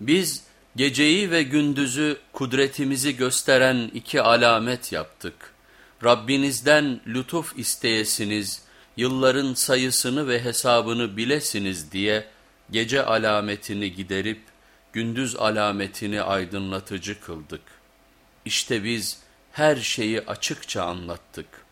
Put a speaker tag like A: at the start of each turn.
A: Biz geceyi ve gündüzü kudretimizi gösteren iki alamet yaptık. Rabbinizden lütuf isteyesiniz, yılların sayısını ve hesabını bilesiniz diye gece alametini giderip gündüz alametini aydınlatıcı kıldık. İşte biz her şeyi açıkça anlattık.''